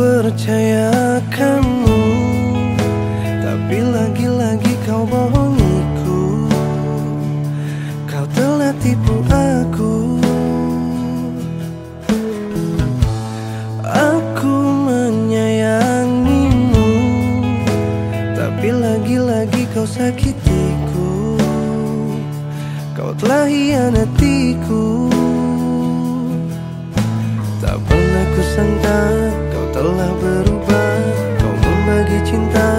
percaya kamu Tapi lagi-lagi kau bohongiku. Kau telah tipu aku. Aku menyayangimu. Tapi lagi-lagi kau sakitiku. Kau telah hianatiku. Tak pernah kusangka kau telah berubah. Kau membagi cinta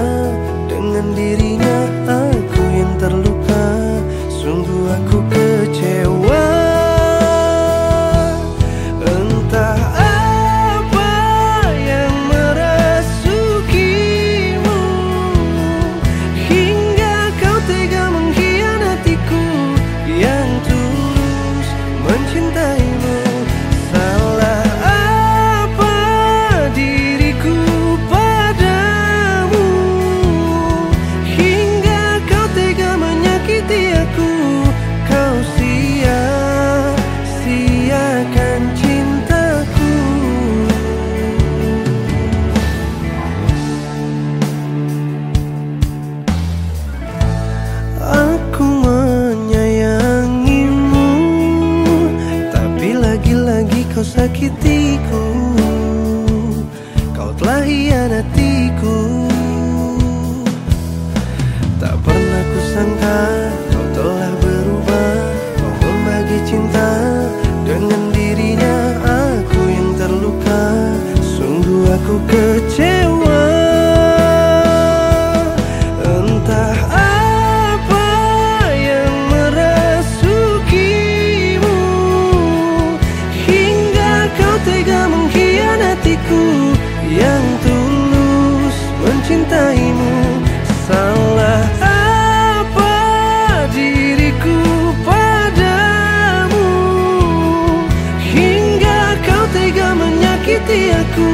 kau telah hianatiku. Tak pernah kusangka kau telah berubah. Kau membagi cinta dengan dirinya. Aku yang terluka. Sungguh aku kecewa mencintaimu. Salah apa diriku padamu? Hingga kau tega menyakiti aku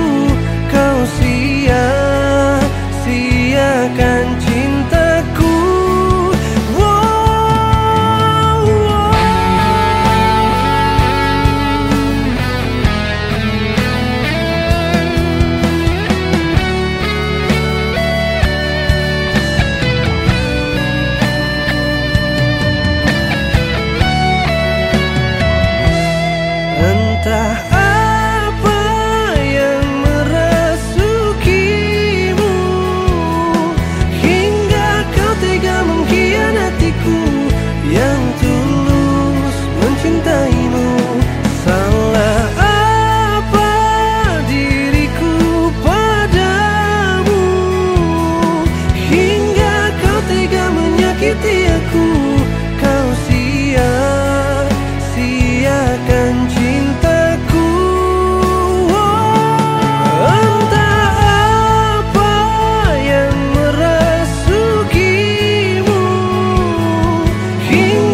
He